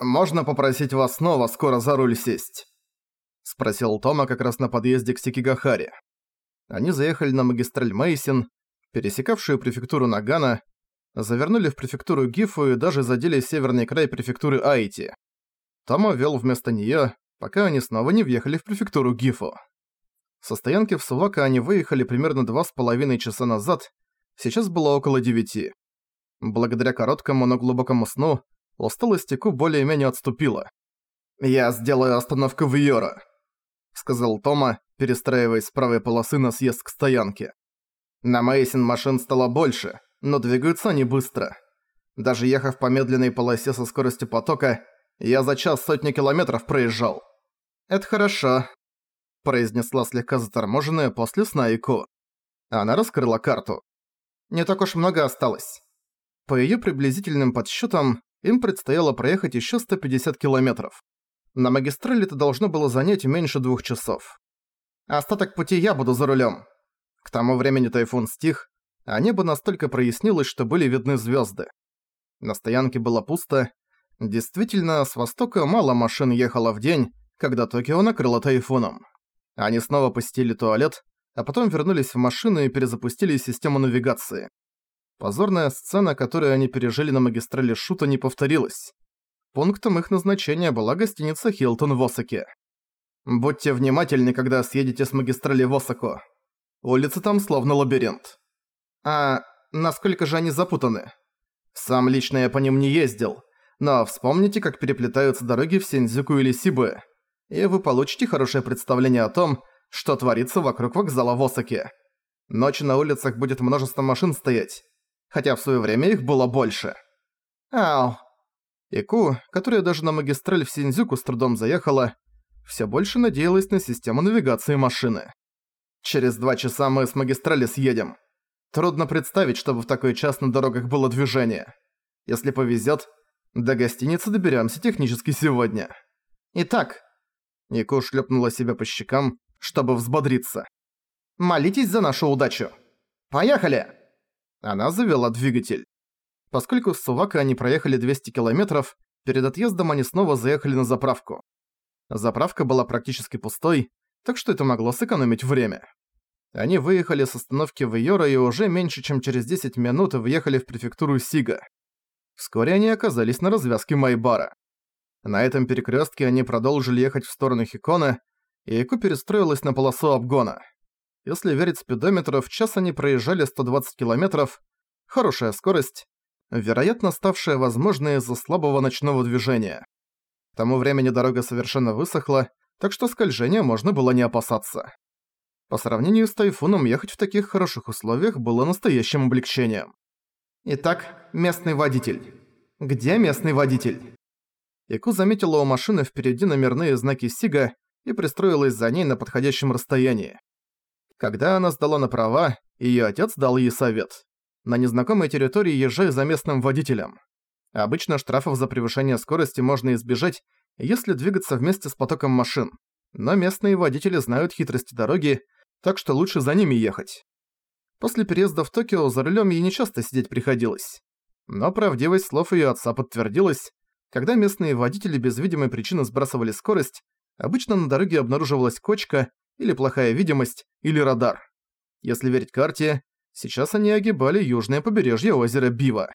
«Можно попросить вас снова скоро за руль сесть?» Спросил Тома как раз на подъезде к Сикигахаре. Они заехали на магистраль Мейсин, пересекавшую префектуру Нагана, завернули в префектуру Гифу и даже задели северный край префектуры Айти. Тома вел вместо неё, пока они снова не въехали в префектуру Гифу. Со стоянки в Сувака они выехали примерно два с половиной часа назад, сейчас было около девяти. Благодаря короткому, но глубокому сну, усталость Ику более-менее отступила. «Я сделаю остановку в Йора», — сказал Тома, перестраиваясь с правой полосы на съезд к стоянке. На Мейсин машин стало больше, но двигаются они быстро. Даже ехав по медленной полосе со скоростью потока, я за час сотни километров проезжал. «Это хорошо», – произнесла слегка заторможенная после сна Ику. Она раскрыла карту. «Не так уж много осталось». По её приблизительным подсчётам, им предстояло проехать ещё 150 километров. На магистрали это должно было занять меньше двух часов. Остаток пути я буду за рулем. К тому времени тайфун стих, а небо настолько прояснилось, что были видны звезды. На стоянке было пусто. Действительно, с востока мало машин ехало в день, когда Токио накрыло тайфуном. Они снова посетили туалет, а потом вернулись в машину и перезапустили систему навигации. Позорная сцена, которую они пережили на магистрали Шута, не повторилась. Пунктом их назначения была гостиница «Хилтон» в Осаке. Будьте внимательны, когда съедете с магистрали в Осаку. Улицы там словно лабиринт. А насколько же они запутаны? Сам лично я по ним не ездил, но вспомните, как переплетаются дороги в Синдзюку или Сибы, и вы получите хорошее представление о том, что творится вокруг вокзала в Осаке. Ночью на улицах будет множество машин стоять, хотя в своё время их было больше. Ау. Ику, которая даже на магистраль в Синдзюку с трудом заехала, все больше надеялась на систему навигации машины. Через два часа мы с магистрали съедем. Трудно представить, чтобы в такой час на дорогах было движение. Если повезет, до гостиницы доберемся технически сегодня. Итак, Ику шлепнула себя по щекам, чтобы взбодриться. «Молитесь за нашу удачу! Поехали!» Она завела двигатель. Поскольку с Сувака они проехали 200 километров, перед отъездом они снова заехали на заправку. Заправка была практически пустой, так что это могло сэкономить время. Они выехали с остановки в Йора и уже меньше чем через 10 минут въехали в префектуру Сига. Вскоре они оказались на развязке Майбара. На этом перекрестке они продолжили ехать в сторону Хикона, и Эку перестроилась на полосу обгона. Если верить спидометру, в час они проезжали 120 километров, хорошая скорость, вероятно, ставшая возможной из-за слабого ночного движения. К тому времени дорога совершенно высохла, так что скольжения можно было не опасаться. По сравнению с тайфуном, ехать в таких хороших условиях было настоящим облегчением. Итак, местный водитель. Где местный водитель? Ику заметила у машины впереди номерные знаки Сига и пристроилась за ней на подходящем расстоянии. Когда она сдала на права, её отец дал ей совет. На незнакомой территории езжай за местным водителем. Обычно штрафов за превышение скорости можно избежать, если двигаться вместе с потоком машин. Но местные водители знают хитрости дороги, так что лучше за ними ехать. После переезда в Токио за рулем ей нечасто сидеть приходилось. Но правдивость слов ее отца подтвердилась. Когда местные водители без видимой причины сбрасывали скорость, обычно на дороге обнаруживалась кочка, или плохая видимость, или радар. Если верить карте, сейчас они огибали южное побережье озера Бива.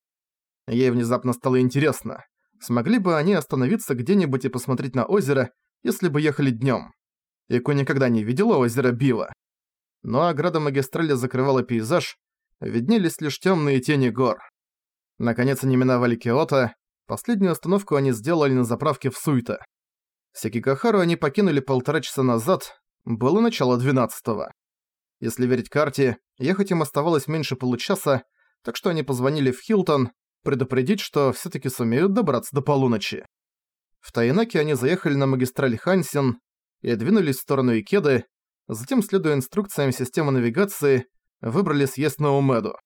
Ей внезапно стало интересно, смогли бы они остановиться где-нибудь и посмотреть на озеро, если бы ехали днём. Ико никогда не видела озера Бива. Но ограда магистрали закрывала пейзаж, виднелись лишь тёмные тени гор. Наконец они миновали Киото, последнюю остановку они сделали на заправке в Суйта. Секикахару они покинули полтора часа назад, было начало двенадцатого. Если верить карте, ехать им оставалось меньше получаса, так что они позвонили в Хилтон, предупредить, что всё-таки сумеют добраться до полуночи. В Тайнаке они заехали на магистраль Хансен и двинулись в сторону Икеды, затем, следуя инструкциям системы навигации, выбрали съезд на Умеду.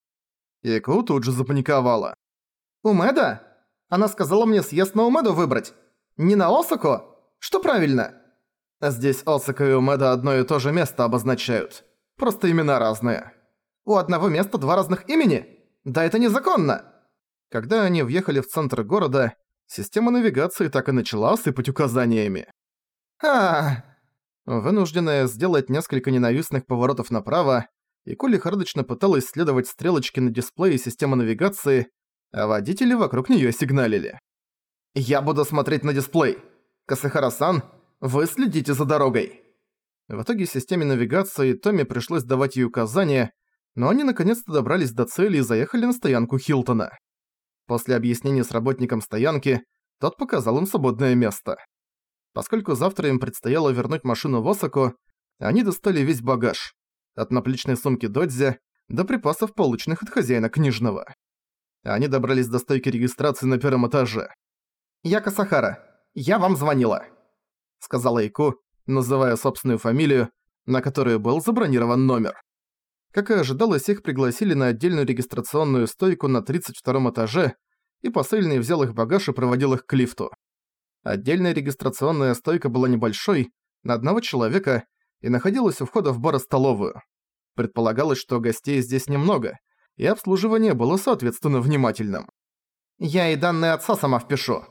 Яку тут же запаниковала. «Умеда? Она сказала мне съезд на Умеду выбрать. Не на Осаку? Что правильно?» Здесь Осака и Умеда одно и то же место обозначают. Просто имена разные. У одного места два разных имени? Да это незаконно! Когда они въехали в центр города, Система навигации так и начала сыпать указаниями. а Вынужденная сделать несколько ненавистных поворотов направо, и Коли лихорадочно пыталась следовать стрелочке на дисплее системы навигации, а водители вокруг неё сигналили. «Я буду смотреть на дисплей. Касахара-сан, вы следите за дорогой». В итоге системе навигации Томми пришлось давать ей указания, но они наконец-то добрались до цели и заехали на стоянку Хилтона. После объяснений с работником стоянки, тот показал им свободное место. Поскольку завтра им предстояло вернуть машину в Осаку, они достали весь багаж. От наплечной сумки Додзи до припасов, полученных от хозяина книжного. Они добрались до стойки регистрации на первом этаже. «Я Касахара. Я вам звонила», — сказала Ику, называя собственную фамилию, на которую был забронирован номер. Как и ожидалось, их пригласили на отдельную регистрационную стойку на 32 этаже, и посыльный взял их багаж и проводил их к лифту. Отдельная регистрационная стойка была небольшой, на одного человека, и находилась у входа в бар-столовую. Предполагалось, что гостей здесь немного, и обслуживание было соответственно внимательным. «Я и данные отца сама впишу».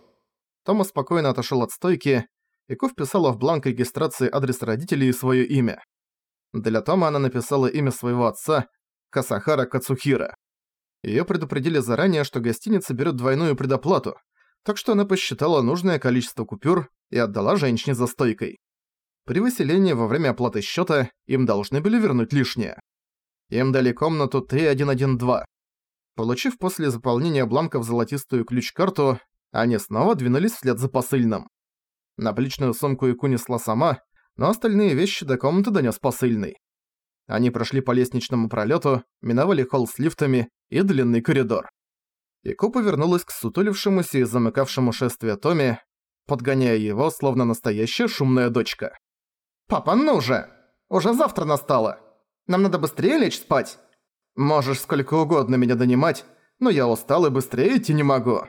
Тома спокойно отошел от стойки, и Ку вписала в бланк регистрации адрес родителей и свое имя. Для Тома она написала имя своего отца Касахара Кацухира. Её предупредили заранее, что гостиница берет двойную предоплату, так что она посчитала нужное количество купюр и отдала женщине за стойкой. При выселении во время оплаты счета им должны были вернуть лишнее. Им дали комнату 3112. Получив после заполнения бланков золотистую ключ-карту, они снова двинулись вслед за посыльным. Наплечную сумку Ику несла сама, но остальные вещи до комнаты донёс посыльный. Они прошли по лестничному пролёту, миновали холл с лифтами и длинный коридор. Ико повернулась к сутулившемуся и замыкавшему шествие Томи, подгоняя его, словно настоящая шумная дочка. «Папа, ну же! Уже завтра настало! Нам надо быстрее лечь спать! Можешь сколько угодно меня донимать, но я устал и быстрее идти не могу!»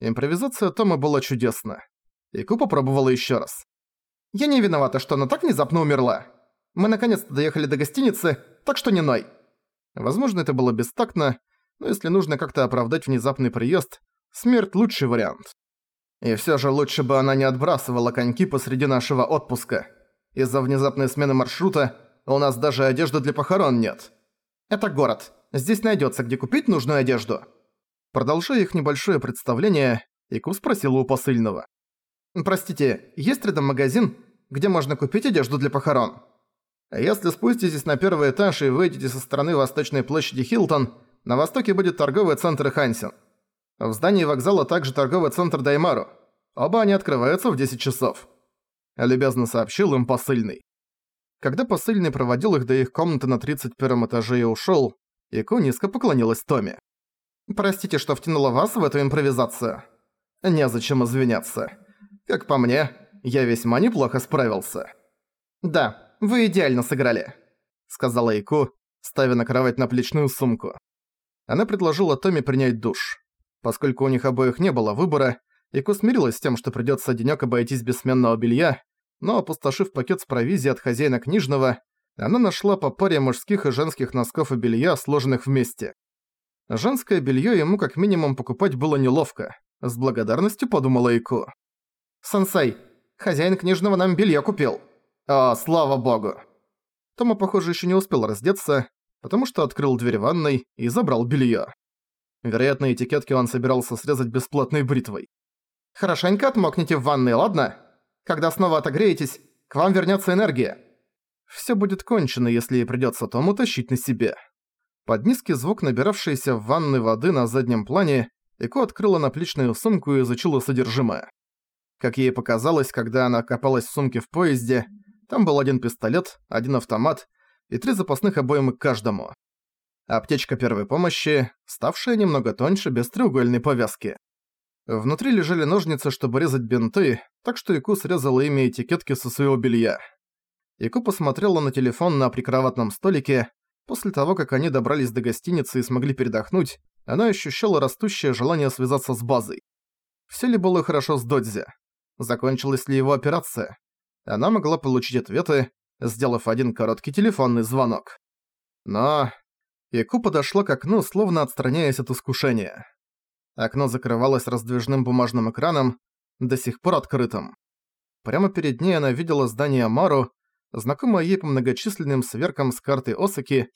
Импровизация Тома была чудесна. Ику попробовала ещё раз. Я не виновата, что она так внезапно умерла. Мы наконец-то доехали до гостиницы, так что не ной». Возможно, это было бестактно, но если нужно как-то оправдать внезапный приезд, смерть – лучший вариант. И всё же лучше бы она не отбрасывала коньки посреди нашего отпуска. Из-за внезапной смены маршрута у нас даже одежды для похорон нет. Это город. Здесь найдётся, где купить нужную одежду. Продолжая их небольшое представление, Ику спросила у посыльного. Простите, есть рядом магазин, где можно купить одежду для похорон? Если спуститесь на первый этаж и выйдете со стороны восточной площади Хилтон, на востоке будет торговый центр Хансен. В здании вокзала также торговый центр Даймару. Оба они открываются в 10 часов. Любезно сообщил им посыльный. Когда посыльный проводил их до их комнаты на 31 этаже и ушёл, Ико низко поклонилась Томе. «Простите, что втянула вас в эту импровизацию. Незачем извиняться. Как по мне, я весьма неплохо справился. «Да, вы идеально сыграли», — сказала Ику, ставя на кровать наплечную сумку. Она предложила Томми принять душ. Поскольку у них обоих не было выбора, Ику смирилась с тем, что придётся денёк обойтись без сменного белья, но опустошив пакет с провизией от хозяина книжного, она нашла по паре мужских и женских носков и белья, сложенных вместе. Женское белье ему как минимум покупать было неловко, с благодарностью подумала Ику. «Сенсей, хозяин книжного нам белье купил». «О, слава богу». Тома, похоже, еще не успел раздеться, потому что открыл дверь ванной и забрал белье. Вероятно, этикетки он собирался срезать бесплатной бритвой. «Хорошенько отмокните в ванной, ладно? Когда снова отогреетесь, к вам вернется энергия». Все будет кончено, если придется Тому тащить на себе. Под низкий звук набиравшейся в ванной воды на заднем плане, Ико открыла наплечную сумку и изучила содержимое. Как ей показалось, когда она копалась в сумке в поезде, там был один пистолет, один автомат и три запасных обоймы к каждому. Аптечка первой помощи, ставшая немного тоньше, без треугольной повязки. Внутри лежали ножницы, чтобы резать бинты, так что Ику срезала ими этикетки со своего белья. Ику посмотрела на телефон на прикроватном столике. После того, как они добрались до гостиницы и смогли передохнуть, она ощущала растущее желание связаться с базой. Все ли было хорошо с Додзи? Закончилась ли его операция. Она могла получить ответы, сделав один короткий телефонный звонок. Но... Яку подошла к окну, словно отстраняясь от искушения. Окно закрывалось раздвижным бумажным экраном, до сих пор открытым. Прямо перед ней она видела здание Мару, знакомое ей по многочисленным сверкам с картой Осаки,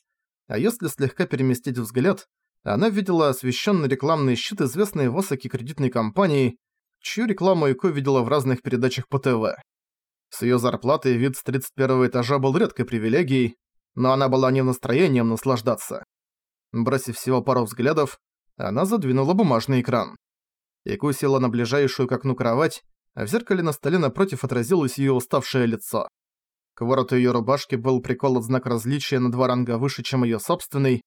а если слегка переместить взгляд, она видела освещенный рекламный щит известной в Осаке кредитной компании, чью рекламу Ико видела в разных передачах по ТВ. С её зарплатой вид с 31 этажа был редкой привилегией, но она была не в настроении наслаждаться. Бросив всего пару взглядов, она задвинула бумажный экран. Ику села на ближайшую к окну кровать, а в зеркале на столе напротив отразилось её уставшее лицо. К вороту её рубашки был приколот знак различия на два ранга выше, чем её собственный.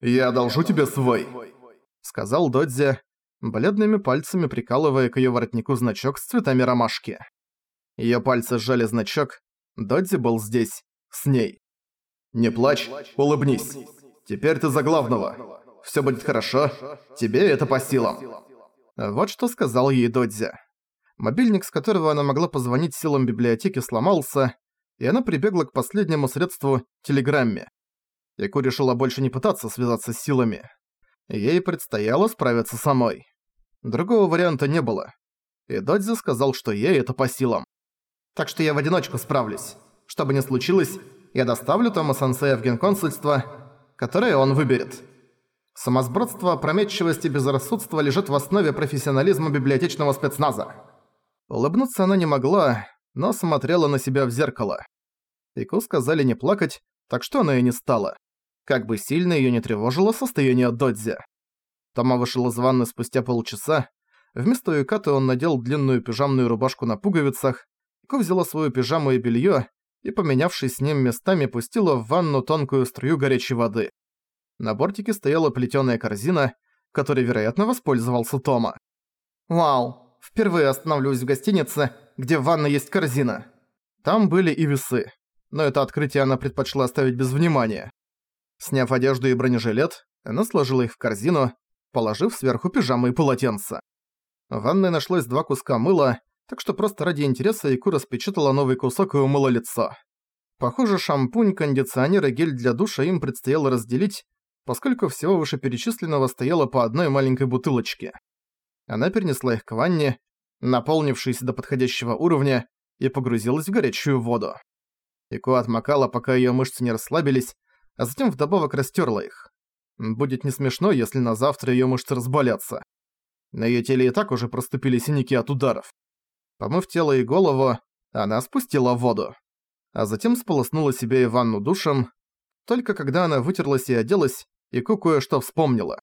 «Я одолжу тебе свой», — сказал Додзи, бледными пальцами прикалывая к её воротнику значок с цветами ромашки. Её пальцы сжали значок, Додзи был здесь, с ней. «Не плачь, улыбнись. Теперь ты за главного. Всё будет хорошо, тебе это по силам». Вот что сказал ей Додзи. Мобильник, с которого она могла позвонить силам библиотеки, сломался, и она прибегла к последнему средству – телеграмме. Яку решила больше не пытаться связаться с силами. Ей предстояло справиться самой. Другого варианта не было. И Додзи сказал, что ей это по силам. «Так что я в одиночку справлюсь. Что бы ни случилось, я доставлю Тома Сансея в генконсульство, которое он выберет». Самосбродство, опрометчивость и безрассудство лежат в основе профессионализма библиотечного спецназа. Улыбнуться она не могла, но смотрела на себя в зеркало. Ику сказали не плакать, так что она и не стала. Как бы сильно её не тревожило состояние Додзи. Тома вышел из ванны спустя полчаса. Вместо юкаты он надел длинную пижамную рубашку на пуговицах. Ику взяла свою пижаму и белье и, поменявшись с ним местами, пустила в ванну тонкую струю горячей воды. На бортике стояла плетёная корзина, которой, вероятно, воспользовался Тома. «Вау, впервые остановлюсь в гостинице, где в ванной есть корзина». Там были и весы, но это открытие она предпочла оставить без внимания. Сняв одежду и бронежилет, она сложила их в корзину, положив сверху пижамы и полотенца. В ванной нашлось два куска мыла, так что просто ради интереса Ику распечатала новый кусок и умыла лицо. Похоже, шампунь, кондиционер и гель для душа им предстояло разделить, поскольку всего вышеперечисленного стояло по одной маленькой бутылочке. Она перенесла их к ванне, наполнившейся до подходящего уровня, и погрузилась в горячую воду. Ико отмокала, пока её мышцы не расслабились, а затем вдобавок растёрла их. Будет не смешно, если на завтра её мышцы разболятся. На её теле и так уже проступили синяки от ударов. Помыв тело и голову, она спустила воду. А затем сполоснула себе и ванну душем. Только когда она вытерлась и оделась, Ику кое-что вспомнила.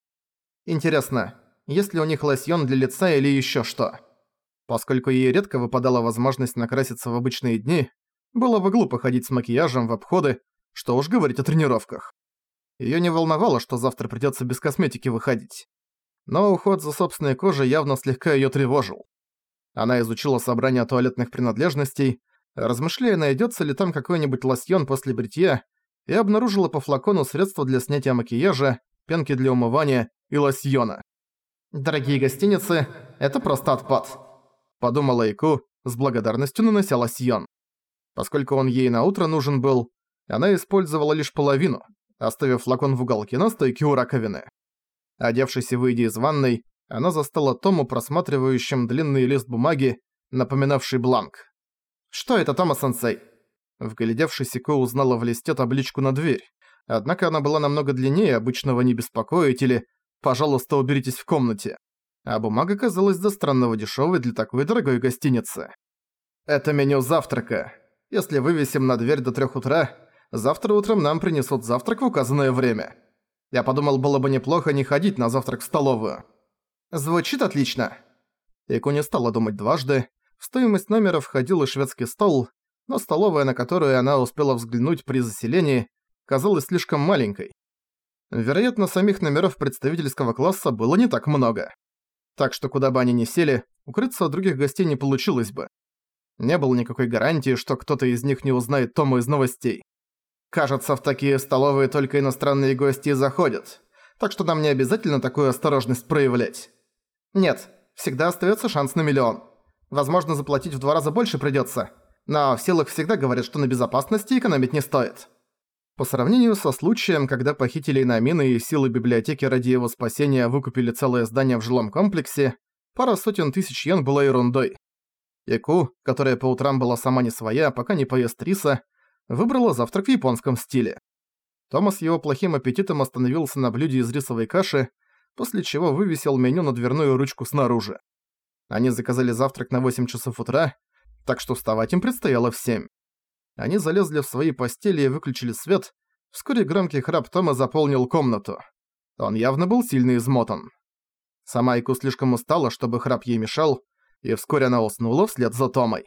Интересно, есть ли у них лосьон для лица или ещё что? Поскольку ей редко выпадала возможность накраситься в обычные дни, было бы глупо ходить с макияжем в обходы, что уж говорить о тренировках. Её не волновало, что завтра придётся без косметики выходить. Но уход за собственной кожей явно слегка её тревожил. Она изучила собрание туалетных принадлежностей, размышляя, найдётся ли там какой-нибудь лосьон после бритья, и обнаружила по флакону средства для снятия макияжа, пенки для умывания и лосьона. «Дорогие гостиницы, это просто отпад», — подумала Ику, с благодарностью нанося лосьон. Поскольку он ей на утро нужен был, она использовала лишь половину, оставив флакон в уголке на стойке у раковины. Одевшись и выйдя из ванной, она застала Тому просматривающим длинный лист бумаги, напоминавший бланк. «Что это, Тома-сенсей?» Вглядевшись, Ико узнала в листе табличку на дверь. Однако она была намного длиннее обычного «не беспокоить» или «пожалуйста, уберитесь в комнате». А бумага казалась до странного дешевой для такой дорогой гостиницы. «Это меню завтрака. Если вывесим на дверь до трех утра, завтра утром нам принесут завтрак в указанное время. Я подумал, было бы неплохо не ходить на завтрак в столовую». «Звучит отлично». Ику не стала думать дважды. В стоимость номера входил и шведский стол, но столовая, на которую она успела взглянуть при заселении, казалась слишком маленькой. Вероятно, самих номеров представительского класса было не так много. Так что куда бы они ни сели, укрыться от других гостей не получилось бы. Не было никакой гарантии, что кто-то из них не узнает Тому из новостей. Кажется, в такие столовые только иностранные гости заходят, так что нам не обязательно такую осторожность проявлять. Нет, всегда остается шанс на миллион. Возможно, заплатить в два раза больше придется, но в силах всегда говорят, что на безопасности экономить не стоит. По сравнению со случаем, когда похитили Инамины и силы библиотеки ради его спасения выкупили целое здание в жилом комплексе, пара сотен тысяч йен была ерундой. Яку, которая по утрам была сама не своя, пока не поест риса, выбрала завтрак в японском стиле. Томас его плохим аппетитом остановился на блюде из рисовой каши, после чего вывесил меню на дверную ручку снаружи. Они заказали завтрак на 8 часов утра, так что вставать им предстояло в 7. Они залезли в свои постели и выключили свет. Вскоре громкий храп Тома заполнил комнату. Он явно был сильно измотан. Сама Ику слишком устала, чтобы храп ей мешал, и вскоре она уснула вслед за Томой.